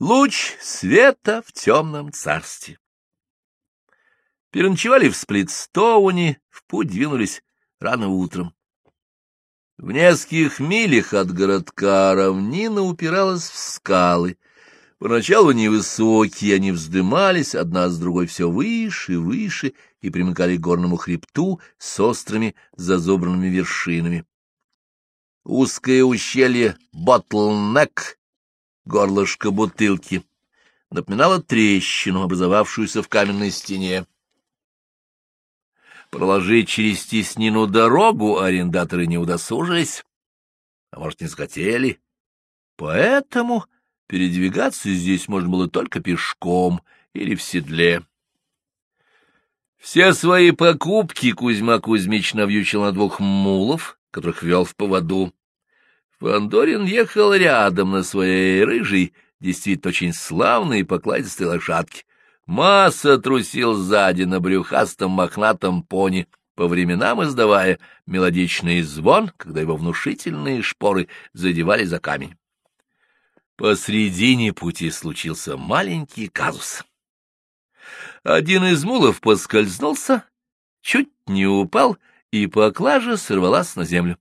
Луч света в темном царстве. Переночевали в Сплитстоуне, в путь двинулись рано утром. В нескольких милях от городка равнина упиралась в скалы. Поначалу невысокие, они вздымались, одна с другой все выше и выше, и примыкали к горному хребту с острыми зазубранными вершинами. Узкое ущелье Ботлнек, горлышко бутылки, напоминало трещину, образовавшуюся в каменной стене. Проложить через теснину дорогу арендаторы не удосужились, а может, не захотели. Поэтому передвигаться здесь можно было только пешком или в седле. Все свои покупки Кузьма Кузьмич навьючил на двух мулов, которых вел в поводу. Фандорин ехал рядом на своей рыжей, действительно очень славной и покладистой лошадке. Масса трусил сзади на брюхастом мохнатом пони, по временам издавая мелодичный звон, когда его внушительные шпоры задевали за камень. Посредине пути случился маленький казус. Один из мулов поскользнулся, чуть не упал, и поклажа сорвалась на землю.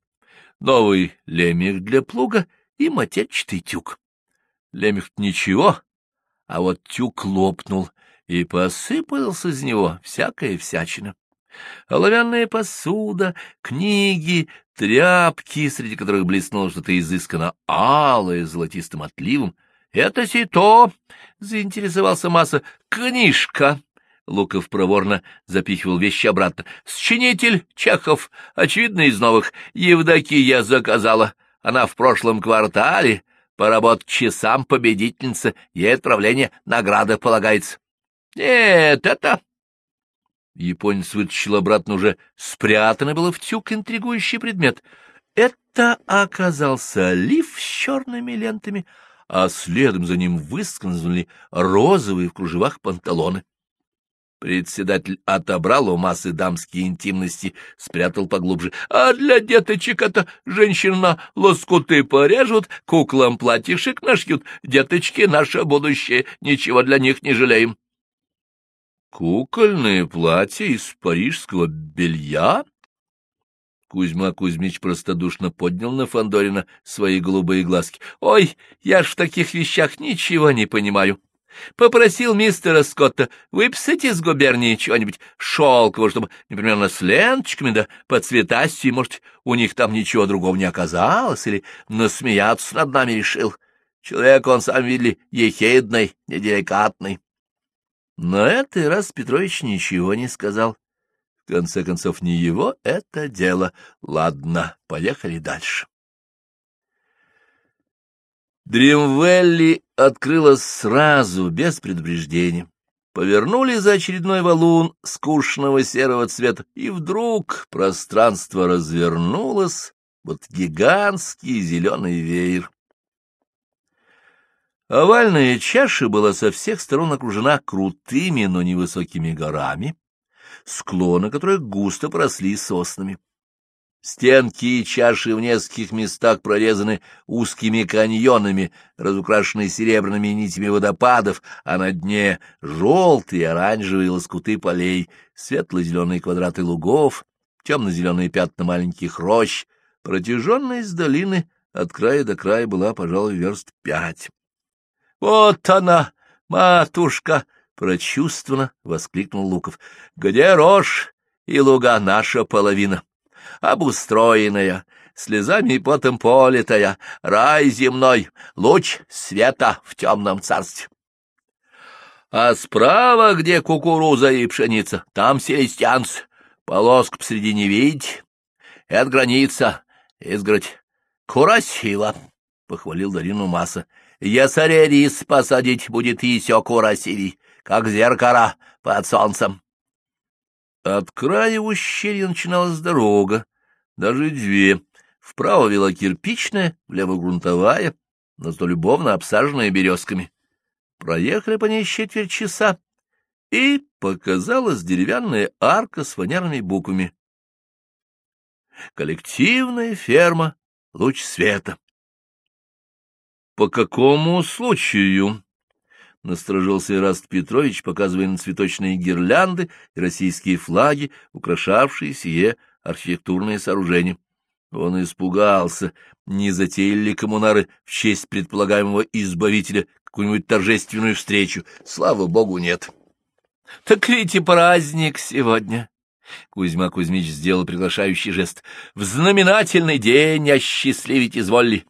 Новый лемех для плуга и мотечатый тюк. Лемех ничего, а вот тюк лопнул, и посыпалась из него всякая всячина. Оловянная посуда, книги, тряпки, среди которых блеснуло что-то изысканно алое золотистым отливом. — Это сито! — заинтересовался Масса. — Книжка! Луков проворно запихивал вещи обратно. — Счинитель Чехов, очевидно, из новых. Евдокия заказала. Она в прошлом квартале. Поработать часам победительница. Ей отправление награда полагается. Нет, это... Японец вытащил обратно уже спрятанный было в тюк интригующий предмет. Это оказался лиф с черными лентами, а следом за ним выскользнули розовые в кружевах панталоны. Председатель отобрал у массы дамские интимности, спрятал поглубже. А для деточек это женщина лоскуты порежут, куклам платьишек нашьют. Деточки — наше будущее, ничего для них не жалеем. Кукольное платье из парижского белья? Кузьма Кузьмич простодушно поднял на Фандорина свои голубые глазки. — Ой, я ж в таких вещах ничего не понимаю. Попросил мистера Скотта выписать из губернии чего-нибудь шелкового, чтобы непременно с ленточками, да по цветастью, может, у них там ничего другого не оказалось, или насмеяться над нами решил. Человек он, сам видели, ехидный, неделикатный. На этот раз Петрович ничего не сказал. В конце концов, не его это дело. Ладно, поехали дальше. Дримвелли открылась сразу, без предупреждения. Повернули за очередной валун скучного серого цвета, и вдруг пространство развернулось, вот гигантский зеленый веер. Овальная чаша была со всех сторон окружена крутыми, но невысокими горами, склоны которых густо поросли соснами. Стенки и чаши в нескольких местах прорезаны узкими каньонами, разукрашенные серебряными нитями водопадов, а на дне желтые оранжевые лоскуты полей, светло-зеленые квадраты лугов, темно-зеленые пятна маленьких рощ. Протяженность долины от края до края была, пожалуй, верст пять. — Вот она, матушка! — прочувствованно воскликнул Луков. — Где рожь и луга наша половина? Обустроенная, слезами и потом политая, рай земной, луч света в темном царстве. А справа, где кукуруза и пшеница, там селестянцы, полоску посредине видите? Это граница, изгородь. Красиво, — похвалил Дарину Масса. Если рис посадить, будет еще красивей, как зеркало под солнцем. От края ущелья начиналась дорога, даже две. Вправо вела кирпичная, влево грунтовая, но зато любовно обсаженная березками. Проехали по ней четверть часа, и показалась деревянная арка с фанерными буквами. Коллективная ферма «Луч света». По какому случаю? насторожился Ираст Петрович, показывая на цветочные гирлянды и российские флаги, украшавшие сие архитектурное сооружение. Он испугался, не затеяли ли коммунары в честь предполагаемого избавителя какую-нибудь торжественную встречу. Слава богу, нет. — Так ведь и праздник сегодня. Кузьма Кузьмич сделал приглашающий жест. — В знаменательный день осчастливить изволили.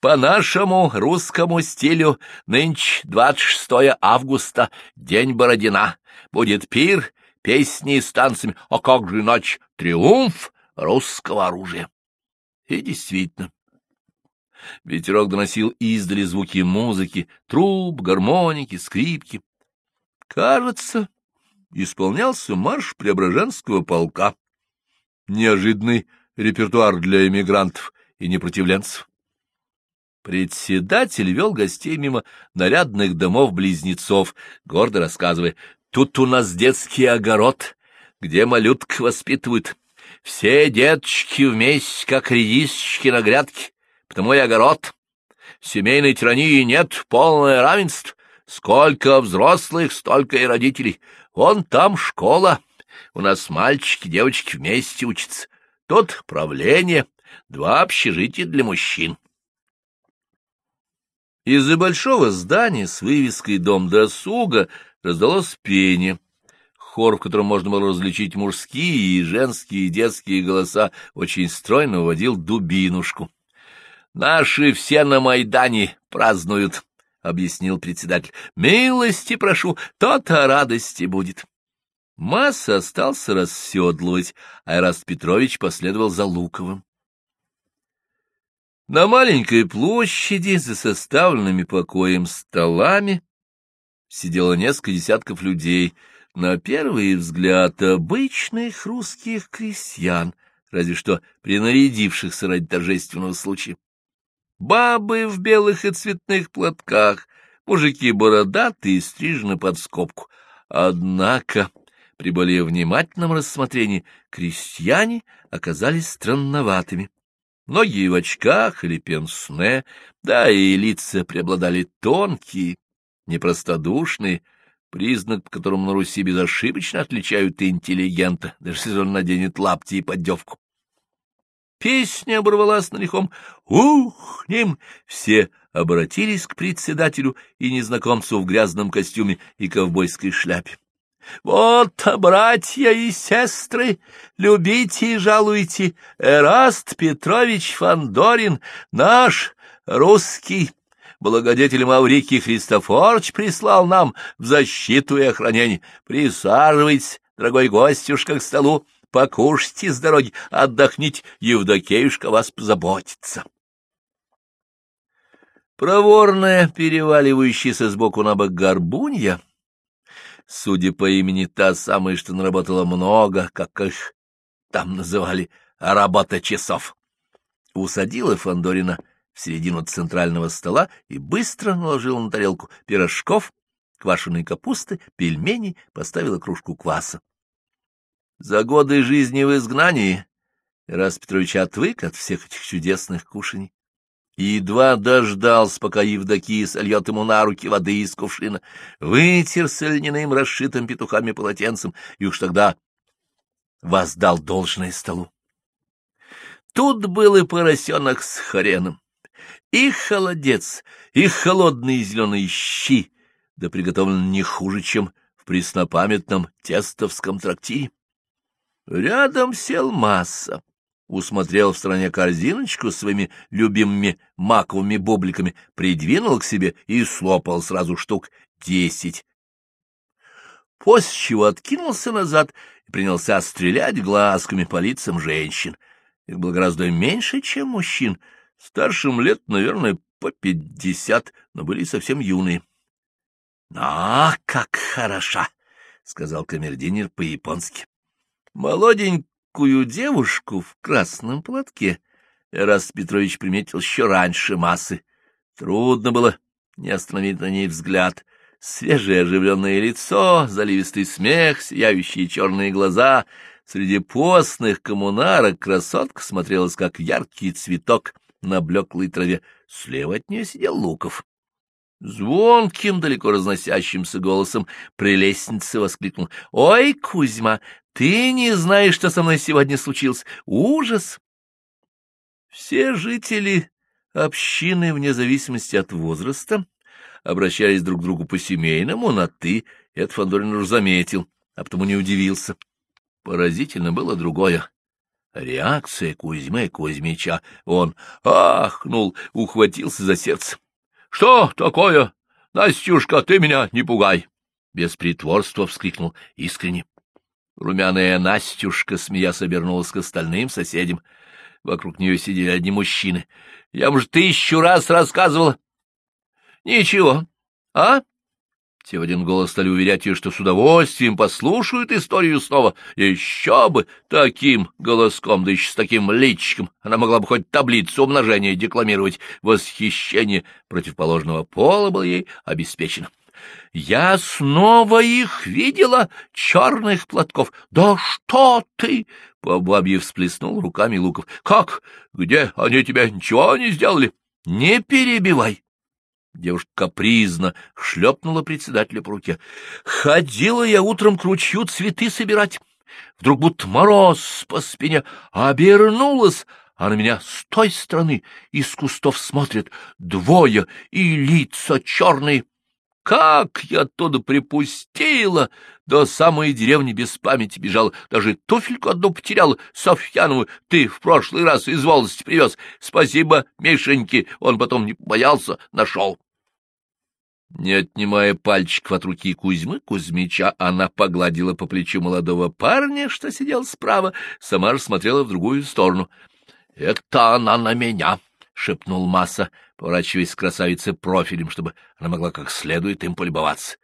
По нашему русскому стилю нынче 26 августа, день Бородина. Будет пир, песни с танцами, а как же иначе триумф русского оружия. И действительно, ветерок доносил издали звуки музыки, труб, гармоники, скрипки. Кажется, исполнялся марш Преображенского полка. Неожиданный репертуар для эмигрантов и непротивленцев. Председатель вел гостей мимо нарядных домов-близнецов, гордо рассказывая, «Тут у нас детский огород, где малюток воспитывают. Все деточки вместе, как редисочки на грядке, потому и огород. Семейной тирании нет, полное равенство. Сколько взрослых, столько и родителей. Вон там школа. У нас мальчики, девочки вместе учатся. Тут правление, два общежития для мужчин. Из-за большого здания с вывеской «Дом досуга» раздалось пение. Хор, в котором можно было различить мужские и женские и детские голоса, очень стройно уводил дубинушку. «Наши все на Майдане празднуют», — объяснил председатель. «Милости прошу, то-то радости будет». Масса остался расседлывать, а Эраст Петрович последовал за Луковым. На маленькой площади за составленными покоем столами сидело несколько десятков людей, на первый взгляд обычных русских крестьян, разве что принарядившихся ради торжественного случая. Бабы в белых и цветных платках, мужики бородатые, стрижены под скобку. Однако, при более внимательном рассмотрении, крестьяне оказались странноватыми. Многие в очках или пенсне, да и лица преобладали тонкие, непростодушные, признак, по которому на Руси безошибочно отличают интеллигента, даже если он наденет лапти и поддевку. Песня оборвалась на лихом «Ух, ним!» Все обратились к председателю и незнакомцу в грязном костюме и ковбойской шляпе. Вот, братья и сестры, любите и жалуйте, Эраст Петрович Фандорин, наш русский благодетель Маврикий Христофорович прислал нам в защиту и охранение. Присаживайтесь, дорогой гостюшка, к столу, покушайте с дороги, отдохните, Евдокеюшка вас позаботится. Проворная, переваливающаяся сбоку на бок горбунья — Судя по имени, та самая, что наработала много, как их там называли, работа часов. Усадила Фандорина в середину центрального стола и быстро наложила на тарелку пирожков, квашеной капусты, пельменей, поставила кружку кваса. За годы жизни в изгнании Раз Петрович отвык от всех этих чудесных кушаний и едва дождался, пока Евдокия сольет ему на руки воды из кувшина, вытер с льняным расшитым петухами полотенцем и уж тогда воздал должное столу. Тут был и поросенок с хреном, и холодец, и холодные зеленые щи, да приготовлен не хуже, чем в преснопамятном тестовском трактире. Рядом сел масса усмотрел в стороне корзиночку с своими любимыми маковыми бубликами, придвинул к себе и слопал сразу штук десять. После чего откинулся назад и принялся стрелять глазками по лицам женщин. Их было гораздо меньше, чем мужчин, старшим лет, наверное, по пятьдесят, но были совсем юные. — А, как хороша! — сказал камердинер по-японски. Молоденький хрупкую девушку в красном платке Эраст Петрович приметил еще раньше массы. Трудно было не остановить на ней взгляд. Свежее оживленное лицо, заливистый смех, сияющие черные глаза. Среди постных коммунарок красотка смотрелась, как яркий цветок на блеклой траве. Слева от нее сидел Луков. Звонким, далеко разносящимся голосом прелестница воскликнул. — Ой, Кузьма, ты не знаешь, что со мной сегодня случилось? Ужас! Все жители общины, вне зависимости от возраста, обращались друг к другу по-семейному, на «ты», это Фандорин уже заметил, а потому не удивился. Поразительно было другое. Реакция Кузьмы Кузьмича. Он ахнул, ухватился за сердце. — Что такое? Настюшка, ты меня не пугай! Без притворства вскрикнул искренне. Румяная Настюшка, смеясь, обернулась к остальным соседям. Вокруг нее сидели одни мужчины. — Я, может, тысячу раз рассказывала. — Ничего. А? Те в один голос стали уверять ее, что с удовольствием послушают историю снова. Еще бы таким голоском, да еще с таким личиком, она могла бы хоть таблицу умножения декламировать. Восхищение противоположного пола было ей обеспечено. Я снова их видела, черных платков. Да что ты! По бабье всплеснул руками Луков. Как? Где? Они тебя ничего не сделали? Не перебивай. Девушка капризно шлепнула председателя по руке. «Ходила я утром к ручью цветы собирать. Вдруг будто мороз по спине. Обернулась, а на меня с той стороны из кустов смотрят двое и лица черные. Как я оттуда припустила! До самой деревни без памяти бежала. Даже туфельку одну потеряла, Софьянову. Ты в прошлый раз из волости привез. Спасибо, Мишеньке. Он потом не боялся, нашел. Не отнимая пальчиков от руки Кузьмы Кузьмича, она погладила по плечу молодого парня, что сидел справа, сама же смотрела в другую сторону. — Это она на меня! — шепнул Масса, поворачиваясь к красавице профилем, чтобы она могла как следует им полюбоваться.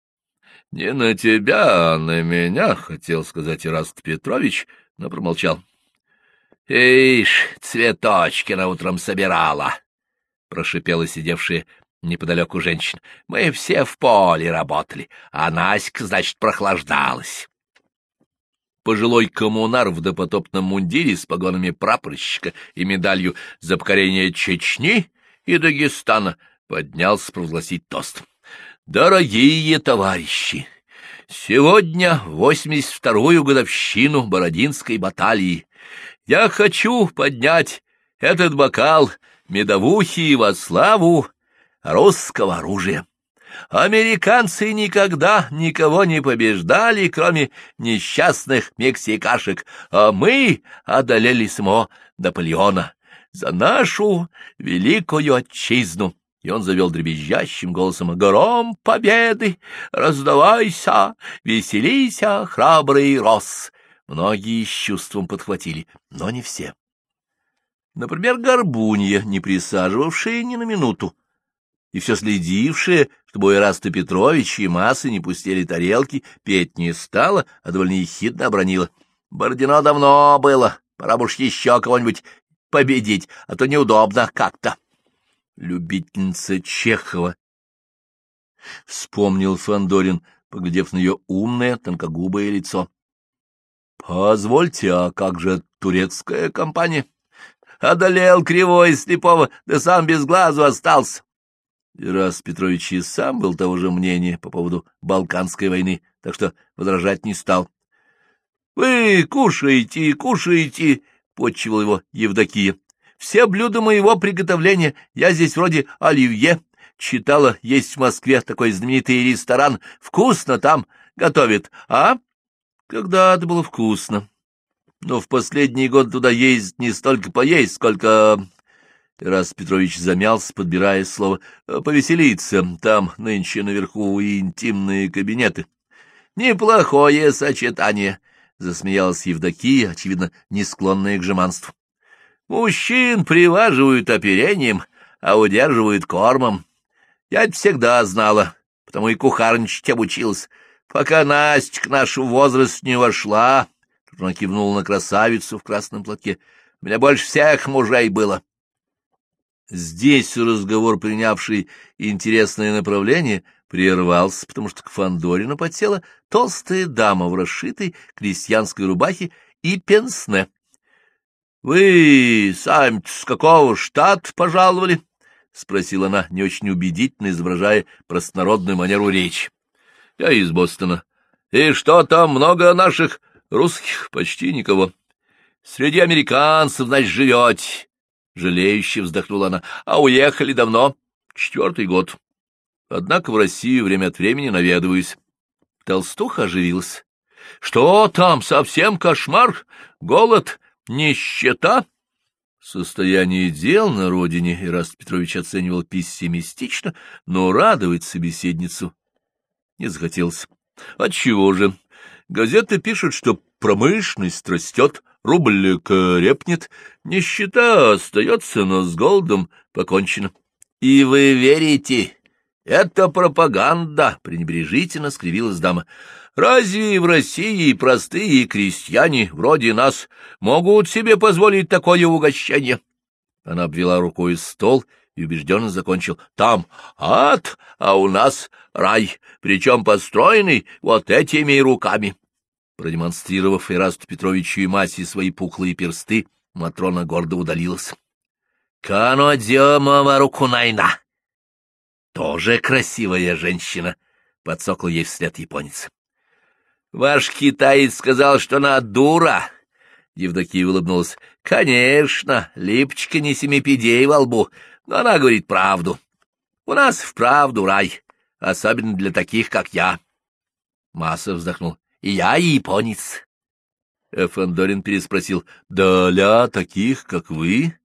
— Не на тебя, а на меня, — хотел сказать Ираст Петрович, но промолчал. — Ишь, цветочки на утром собирала! — прошипела сидевшая неподалеку женщина. — Мы все в поле работали, а Наська, значит, прохлаждалась. Пожилой коммунар в допотопном мундире с погонами прапорщика и медалью за покорение Чечни и Дагестана поднялся провозгласить тост. «Дорогие товарищи! Сегодня восемьдесят вторую годовщину Бородинской баталии. Я хочу поднять этот бокал медовухи во славу русского оружия. Американцы никогда никого не побеждали, кроме несчастных мексикашек, а мы одолели самого Наполеона за нашу великую отчизну. И он завел дребезжащим голосом «Гром победы! Раздавайся! Веселися, храбрый рос!» Многие с чувством подхватили, но не все. Например, Горбунья, не присаживавшая ни на минуту, и все следившая, чтобы Ираста Петрович и массы не пустили тарелки, петь не стала, а довольно ехидно обронила. Бородино давно было, пора бы уж еще кого-нибудь победить, а то неудобно как-то. Любительница Чехова. Вспомнил Фандорин, поглядев на ее умное, тонкогубое лицо. — Позвольте, а как же турецкая компания? Одолел кривой слепого, да сам без глазу остался. И раз Петрович и сам был того же мнения по поводу Балканской войны, так что возражать не стал. — Вы кушаете, кушаете, — подчивал его Евдокия. — Все блюда моего приготовления, я здесь вроде оливье. Читала, есть в Москве такой знаменитый ресторан. Вкусно там готовят, а? Когда-то было вкусно. Но в последний год туда ездить не столько поесть, сколько Тарас Петрович замялся, подбирая слово. «Э, «Повеселиться. Там нынче наверху и интимные кабинеты». «Неплохое сочетание», — засмеялась Евдокия, очевидно, не склонная к жеманству. «Мужчин приваживают оперением, а удерживают кормом. Я всегда знала, потому и кухарничать обучилась. Пока Настя к нашему возрасту не вошла...» Она кивнула на красавицу в красном платке. «У меня больше всех мужей было». Здесь разговор, принявший интересное направление, прервался, потому что к Фандорину подсела толстая дама в расшитой крестьянской рубахе и пенсне. — Вы сами с какого штат пожаловали? — спросила она, не очень убедительно изображая простонародную манеру речи. — Я из Бостона. — И что там, много наших русских? Почти никого. — Среди американцев, значит, живете. Жалеюще вздохнула она. — А уехали давно? — Четвертый год. Однако в Россию время от времени наведываюсь. Толстуха оживилась. — Что там, совсем кошмар? Голод? Нищета? Состояние дел на родине Ираст Петрович оценивал пессимистично, но радовать собеседницу не захотелось. Отчего же? Газеты пишут, что промышленность растет, рубль крепнет, нищета остается, но с голодом покончено. — И вы верите? Это пропаганда, — пренебрежительно скривилась дама. Разве в России простые крестьяне вроде нас могут себе позволить такое угощение? Она обвела рукой стол и убежденно закончил. Там ад, а у нас рай, причем построенный вот этими руками. Продемонстрировав Ирасту Петровичу и Масе свои пухлые персты, Матрона гордо удалилась. — Канодемова рукунайна! Тоже красивая женщина! — подсокал ей вслед японец. Ваш китаец сказал, что она дура. Евдокия улыбнулась. Конечно, липочка не семипедей во лбу, но она говорит правду. У нас вправду рай, особенно для таких, как я. Масса вздохнул. Я японец. Фандорин переспросил. Да ля таких, как вы?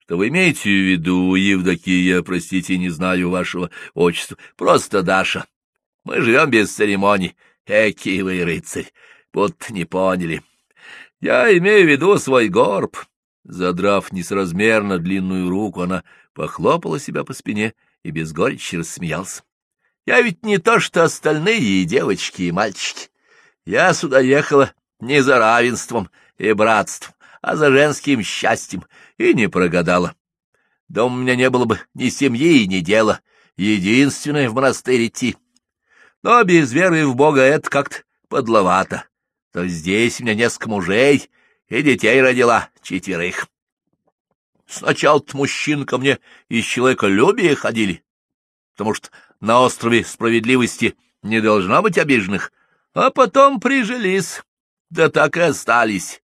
Что вы имеете в виду, Евдокия, простите, не знаю вашего отчества, просто Даша. Мы живем без церемоний. Эки вы, рыцарь, вот не поняли. Я имею в виду свой горб. Задрав несразмерно длинную руку, она похлопала себя по спине и без горечи рассмеялся. Я ведь не то, что остальные девочки, и мальчики. Я сюда ехала не за равенством и братством, а за женским счастьем, и не прогадала. Дома у меня не было бы ни семьи, ни дела. Единственное в монастырь идти. Но без веры в Бога это как-то подловато. То здесь у меня несколько мужей и детей родила четверых. Сначала-то мужчин ко мне из человеколюбия ходили, потому что на острове справедливости не должно быть обиженных, а потом прижились, да так и остались.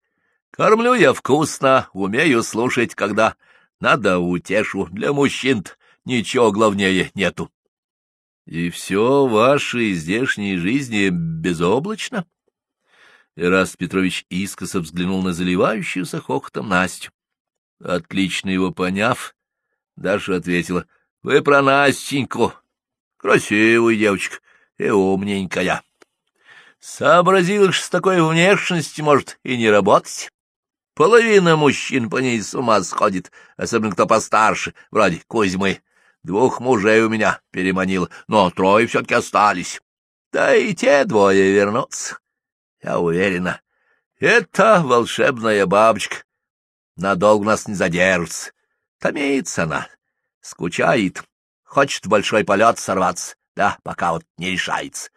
Кормлю я вкусно, умею слушать, когда надо утешу. Для мужчин ничего главнее нету. И все вашей здешней жизни безоблачно? Ираст Петрович искоса взглянул на заливающуюся хохотом Настю. Отлично его поняв, Даша ответила, — Вы про Настеньку. Красивая девочка и умненькая. Сообразил, что с такой внешностью может и не работать. Половина мужчин по ней с ума сходит, особенно кто постарше, вроде Кузьмы. Двух мужей у меня переманил, но трое все-таки остались. Да и те двое вернутся, я уверена. Это волшебная бабочка. Надолго нас не задержится. Томится она, скучает, хочет в большой полет сорваться, да, пока вот не решается.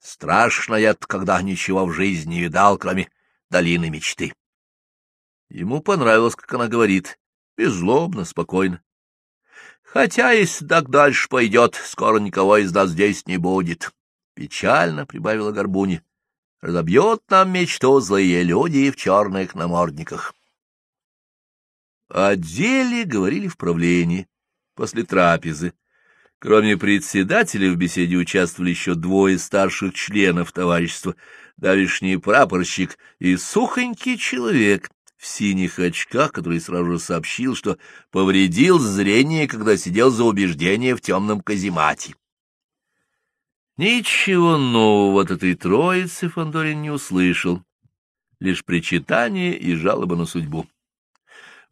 Страшно это, когда ничего в жизни не видал, кроме долины мечты. Ему понравилось, как она говорит, беззлобно, спокойно. Хотя, если так дальше пойдет, скоро никого из нас здесь не будет. Печально прибавила Горбуни. Разобьет нам мечту злые люди в черных намордниках. О деле говорили в правлении после трапезы. Кроме председателя в беседе участвовали еще двое старших членов товарищества, давишний прапорщик и сухонький человек, в синих очках, который сразу же сообщил, что повредил зрение, когда сидел за убеждение в темном каземате. Ничего нового от этой троицы Фандорин не услышал, лишь причитание и жалобы на судьбу.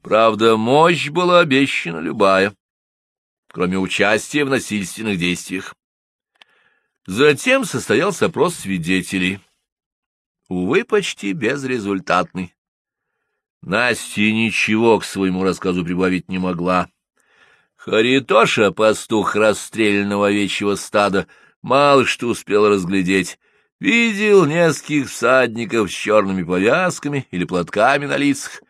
Правда, мощь была обещана любая, кроме участия в насильственных действиях. Затем состоялся опрос свидетелей. Увы, почти безрезультатный. Настя ничего к своему рассказу прибавить не могла. Харитоша, пастух расстрелянного овечьего стада, мало что успел разглядеть. Видел нескольких всадников с черными повязками или платками на лицах.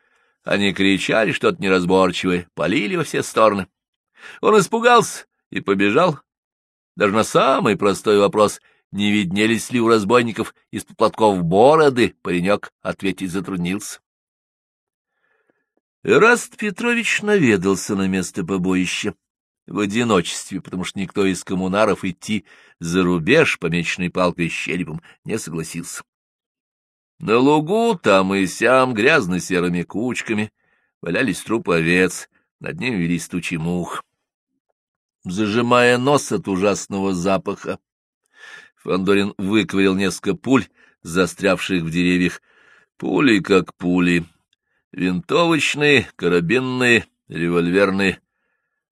Они кричали что-то неразборчивое, полили во все стороны. Он испугался и побежал. Даже на самый простой вопрос, не виднелись ли у разбойников из платков бороды, паренек ответить затруднился. Раст Петрович наведался на место побоища в одиночестве, потому что никто из коммунаров идти за рубеж, помеченный палкой с не согласился. На лугу там и сям грязно-серыми кучками валялись трупы овец, над ними велись тучи мух. Зажимая нос от ужасного запаха, Фандорин выковырял несколько пуль, застрявших в деревьях. Пули как пули. Винтовочные, карабинные, револьверные.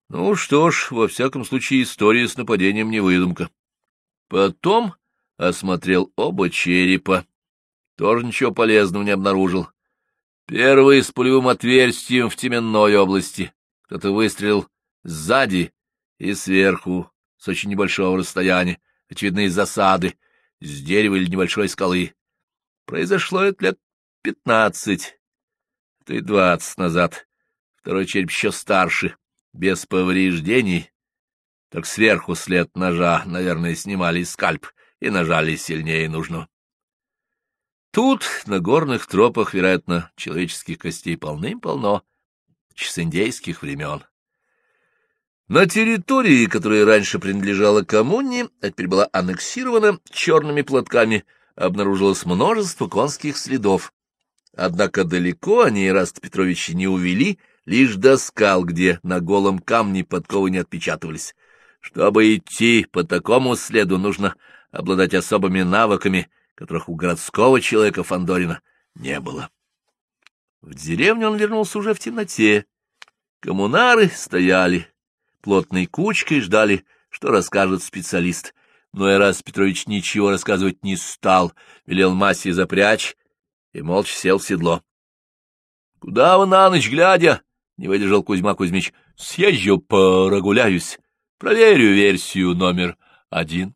Ну что ж, во всяком случае, история с нападением не выдумка. Потом осмотрел оба черепа. Тоже ничего полезного не обнаружил. Первый с пулевым отверстием в теменной области. Кто-то выстрелил сзади и сверху, с очень небольшого расстояния, очевидно, из засады, с дерева или небольшой скалы. Произошло это лет пятнадцать, то и двадцать назад. Второй череп еще старше, без повреждений. Так сверху след ножа, наверное, снимали скальп и нажали сильнее нужно. Тут, на горных тропах, вероятно, человеческих костей полным-полно, с индейских времен. На территории, которая раньше принадлежала коммуне, а теперь была аннексирована черными платками, обнаружилось множество конских следов. Однако далеко они Ираст Петровича не увели, лишь до скал, где на голом камне подковы не отпечатывались. Чтобы идти по такому следу, нужно обладать особыми навыками, которых у городского человека Фандорина не было. В деревню он вернулся уже в темноте. Коммунары стояли плотной кучкой ждали, что расскажет специалист. Но Эрас Петрович ничего рассказывать не стал, велел Массе запрячь и молча сел в седло. — Куда вы на ночь глядя? — не выдержал Кузьма Кузьмич. — Съезжу, прогуляюсь, проверю версию номер один.